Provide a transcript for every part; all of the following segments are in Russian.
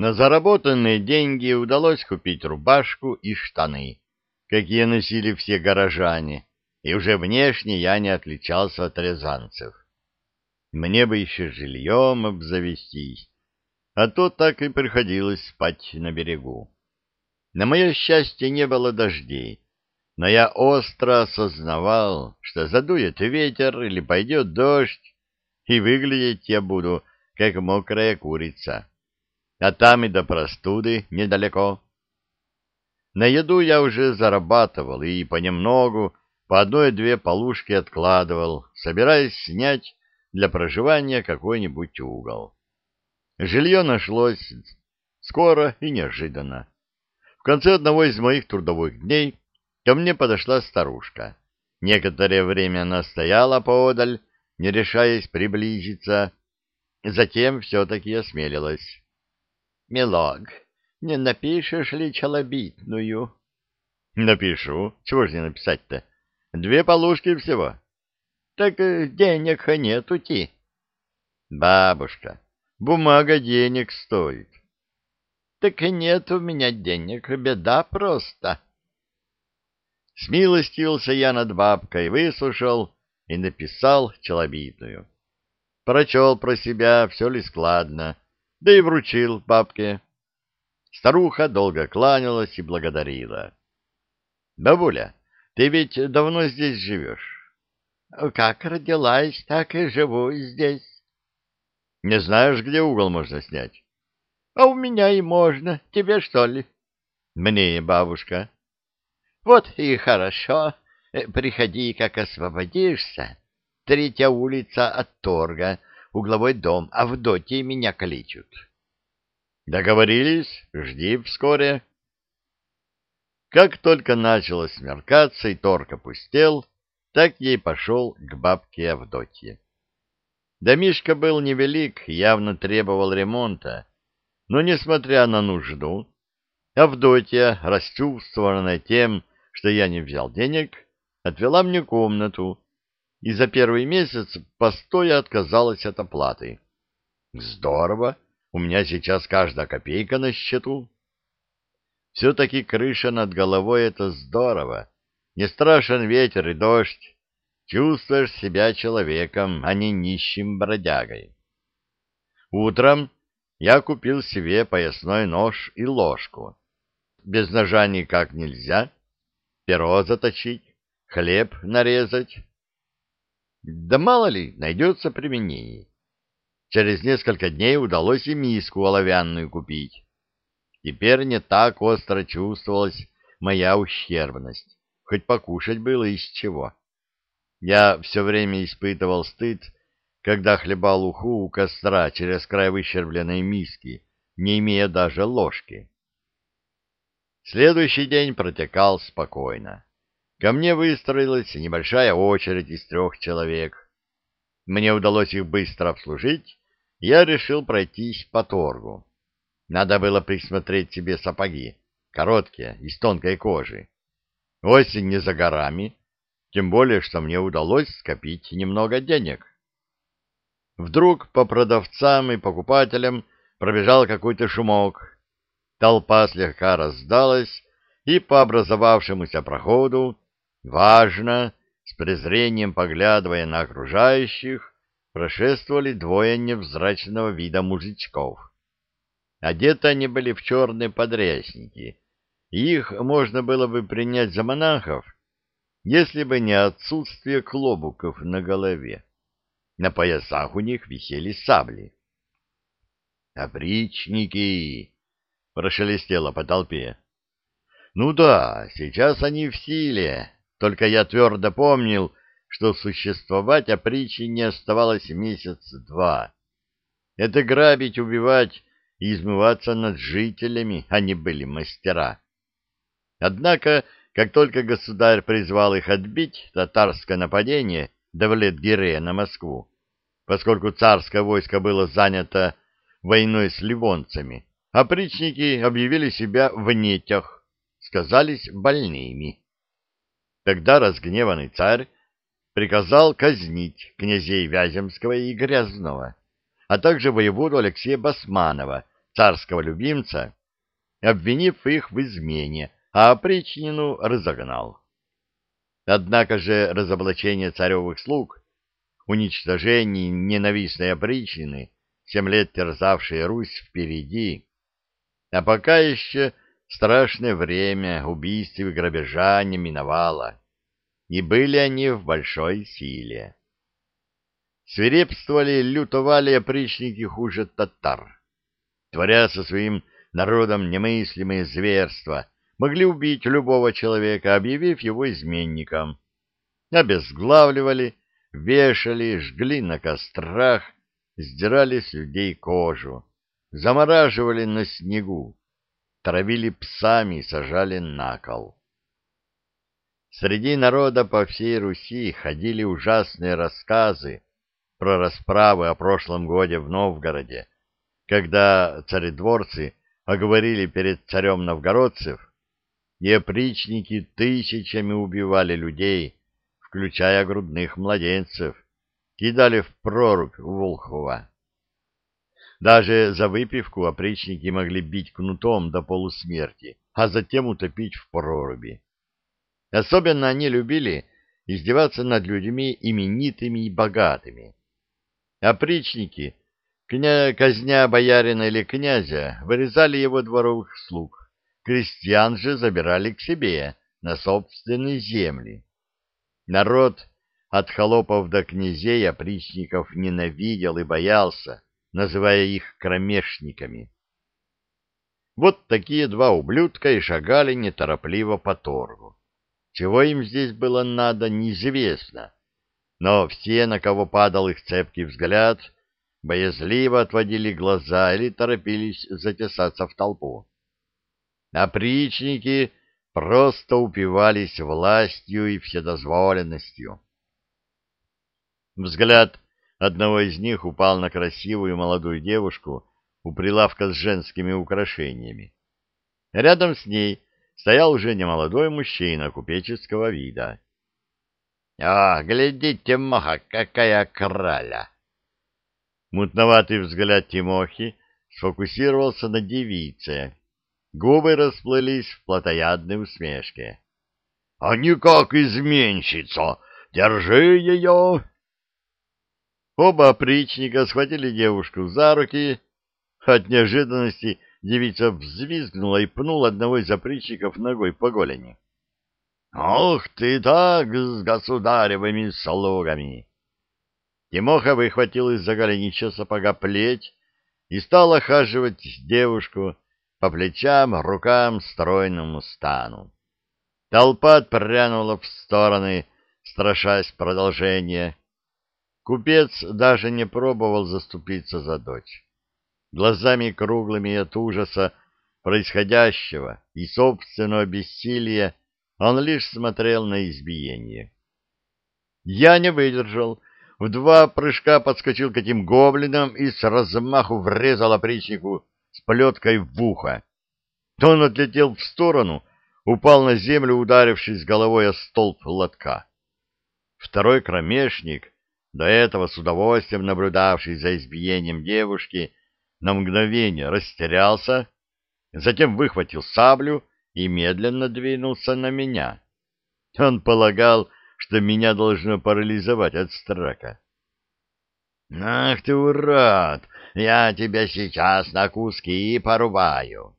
На заработанные деньги удалось купить рубашку и штаны, какие носили все горожане, и уже внешне я не отличался от рязанцев. Мне бы еще жильем обзавестись, а то так и приходилось спать на берегу. На мое счастье не было дождей, но я остро осознавал, что задует ветер или пойдет дождь, и выглядеть я буду, как мокрая курица а там и до простуды недалеко. На еду я уже зарабатывал и понемногу по одной-две полушки откладывал, собираясь снять для проживания какой-нибудь угол. Жилье нашлось скоро и неожиданно. В конце одного из моих трудовых дней ко мне подошла старушка. Некоторое время она стояла поодаль, не решаясь приблизиться, затем все-таки осмелилась. Милок, не напишешь ли челобитную? Напишу. Чего же не написать-то? Две полушки всего. Так э, денег нет ути. Бабушка, бумага денег стоит. Так нет у меня денег, беда просто. Смилостился я над бабкой, выслушал и написал челобитную. Прочел про себя, все ли складно, да и вручил бабке. Старуха долго кланялась и благодарила. — Бабуля, ты ведь давно здесь живешь? — Как родилась, так и живу здесь. — Не знаешь, где угол можно снять? — А у меня и можно. Тебе что ли? — Мне, бабушка. — Вот и хорошо. Приходи, как освободишься. Третья улица от торга — угловой дом, а в доте меня калечут. Договорились, жди вскоре. Как только начало смеркаться и торг опустел, так ей пошел к бабке Авдотье. Домишка был невелик, явно требовал ремонта, но, несмотря на нужду, Авдотья, расчувствованная тем, что я не взял денег, отвела мне комнату, и за первый месяц постоя отказалась от оплаты. Здорово, у меня сейчас каждая копейка на счету. Все-таки крыша над головой — это здорово. Не страшен ветер и дождь. Чувствуешь себя человеком, а не нищим бродягой. Утром я купил себе поясной нож и ложку. Без ножа никак нельзя. Перо заточить, хлеб нарезать, да мало ли, найдется применение. Через несколько дней удалось и миску оловянную купить. Теперь не так остро чувствовалась моя ущербность, хоть покушать было из чего. Я все время испытывал стыд, когда хлебал уху у костра через край выщербленной миски, не имея даже ложки. Следующий день протекал спокойно. Ко мне выстроилась небольшая очередь из трех человек. Мне удалось их быстро обслужить, я решил пройтись по торгу. Надо было присмотреть себе сапоги, короткие, из тонкой кожи. Осень не за горами, тем более, что мне удалось скопить немного денег. Вдруг по продавцам и покупателям пробежал какой-то шумок. Толпа слегка раздалась, и по образовавшемуся проходу Важно, с презрением поглядывая на окружающих, прошествовали двое невзрачного вида мужичков. Одеты они были в черные подрясники, их можно было бы принять за монахов, если бы не отсутствие клобуков на голове. На поясах у них висели сабли. «Опричники!» — прошелестело по толпе. «Ну да, сейчас они в силе, только я твердо помнил, что существовать опричи не оставалось месяц-два. Это грабить, убивать и измываться над жителями они были мастера. Однако, как только государь призвал их отбить татарское нападение Давлет-Гирея на Москву, поскольку царское войско было занято войной с ливонцами, опричники объявили себя в нетях, сказались больными. Тогда разгневанный царь приказал казнить князей Вяземского и Грязного, а также воеводу Алексея Басманова, царского любимца, обвинив их в измене, а опричнину разогнал. Однако же разоблачение царевых слуг, уничтожение ненавистной опричнины, семь лет терзавшей Русь впереди, а пока еще страшное время убийств и грабежа не миновало, и были они в большой силе. Свирепствовали, лютовали опричники хуже татар. Творя со своим народом немыслимые зверства, могли убить любого человека, объявив его изменником. Обезглавливали, вешали, жгли на кострах, сдирали с людей кожу, замораживали на снегу, травили псами и сажали на кол. Среди народа по всей Руси ходили ужасные рассказы про расправы о прошлом годе в Новгороде, когда царедворцы оговорили перед царем новгородцев, и опричники тысячами убивали людей, включая грудных младенцев, кидали в прорубь Волхова. Даже за выпивку опричники могли бить кнутом до полусмерти, а затем утопить в проруби. Особенно они любили издеваться над людьми именитыми и богатыми. Опричники, кня... казня боярина или князя, вырезали его дворовых слуг, крестьян же забирали к себе на собственные земли. Народ от холопов до князей опричников ненавидел и боялся, называя их кромешниками. Вот такие два ублюдка и шагали неторопливо по торгу. Чего им здесь было надо, неизвестно, но все, на кого падал их цепкий взгляд, боязливо отводили глаза или торопились затесаться в толпу. Опричники просто упивались властью и вседозволенностью. Взгляд одного из них упал на красивую молодую девушку у прилавка с женскими украшениями. Рядом с ней стоял уже немолодой мужчина купеческого вида. — О, глядите, Моха, какая краля! Мутноватый взгляд Тимохи сфокусировался на девице. Губы расплылись в плотоядной усмешке. — А никак изменщица! Держи ее! Оба опричника схватили девушку за руки. От неожиданности девица взвизгнула и пнула одного из опричников ногой по голени. — Ох ты так с государевыми слугами! Тимоха выхватил из-за голенища сапога плеть и стал охаживать девушку по плечам, рукам, стройному стану. Толпа отпрянула в стороны, страшась продолжения. Купец даже не пробовал заступиться за дочь. Глазами круглыми от ужаса происходящего и собственного бессилия он лишь смотрел на избиение. Я не выдержал, в два прыжка подскочил к этим гоблинам и с размаху врезал опричнику с плеткой в ухо. Он отлетел в сторону, упал на землю, ударившись головой о столб лотка. Второй кромешник до этого с удовольствием наблюдавший за избиением девушки, на мгновение растерялся, затем выхватил саблю и медленно двинулся на меня. Он полагал, что меня должно парализовать от страха. — Ах ты, урод! Я тебя сейчас на куски порубаю!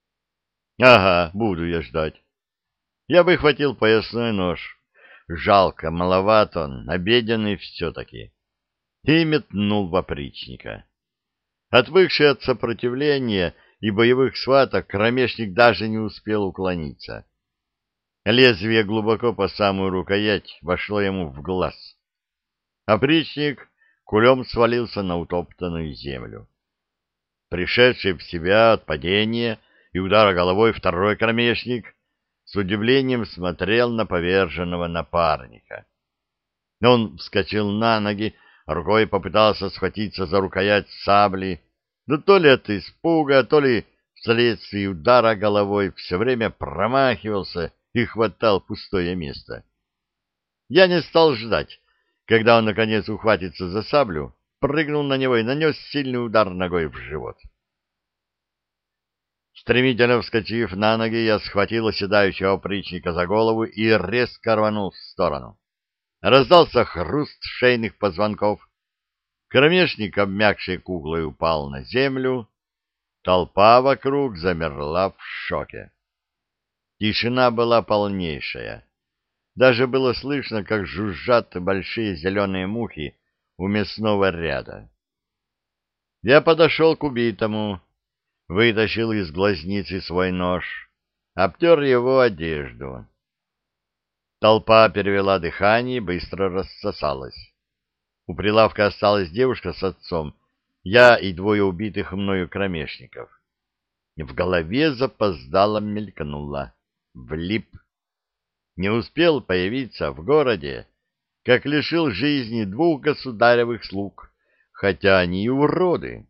— Ага, буду я ждать. Я выхватил поясной нож, Жалко, маловат он, обеденный все-таки. И метнул в опричника. Отвыкший от сопротивления и боевых сваток, кромешник даже не успел уклониться. Лезвие глубоко по самую рукоять вошло ему в глаз. Опричник кулем свалился на утоптанную землю. Пришедший в себя от падения и удара головой второй кромешник с удивлением смотрел на поверженного напарника. Он вскочил на ноги, рукой попытался схватиться за рукоять сабли, да то ли от испуга, то ли вследствие удара головой все время промахивался и хватал пустое место. Я не стал ждать, когда он, наконец, ухватится за саблю, прыгнул на него и нанес сильный удар ногой в живот. Стремительно вскочив на ноги, я схватил оседающего опричника за голову и резко рванул в сторону. Раздался хруст шейных позвонков. Кромешник, обмякший куклой, упал на землю. Толпа вокруг замерла в шоке. Тишина была полнейшая. Даже было слышно, как жужжат большие зеленые мухи у мясного ряда. Я подошел к убитому, вытащил из глазницы свой нож, обтер его одежду. Толпа перевела дыхание и быстро рассосалась. У прилавка осталась девушка с отцом, я и двое убитых мною кромешников. В голове запоздало мелькнуло. Влип. Не успел появиться в городе, как лишил жизни двух государевых слуг, хотя они и уроды.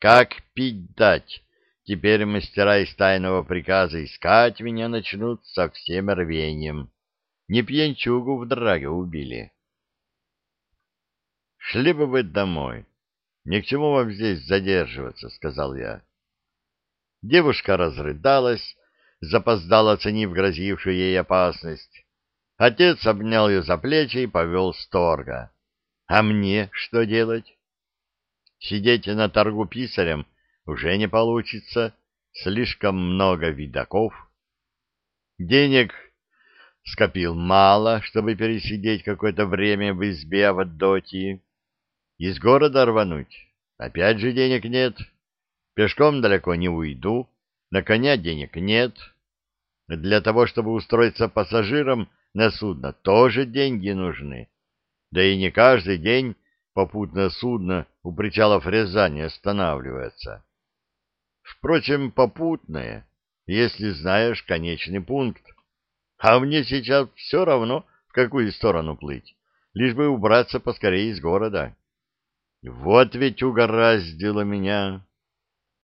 Как пить дать? Теперь мастера из тайного приказа искать меня начнут со всем рвением. Не пьянчугу в драге убили. Шли бы вы домой. Ни к чему вам здесь задерживаться, — сказал я. Девушка разрыдалась, запоздало оценив грозившую ей опасность. Отец обнял ее за плечи и повел с торга. А мне что делать? Сидеть на торгу писарем уже не получится, слишком много видаков. Денег скопил мало, чтобы пересидеть какое-то время в избе в Аддотии. Из города рвануть. Опять же денег нет. Пешком далеко не уйду, на коня денег нет. Для того, чтобы устроиться пассажиром на судно, тоже деньги нужны. Да и не каждый день попутное судно у причалов Рязани останавливается. Впрочем, попутное, если знаешь конечный пункт. А мне сейчас все равно, в какую сторону плыть, лишь бы убраться поскорее из города. Вот ведь угораздило меня.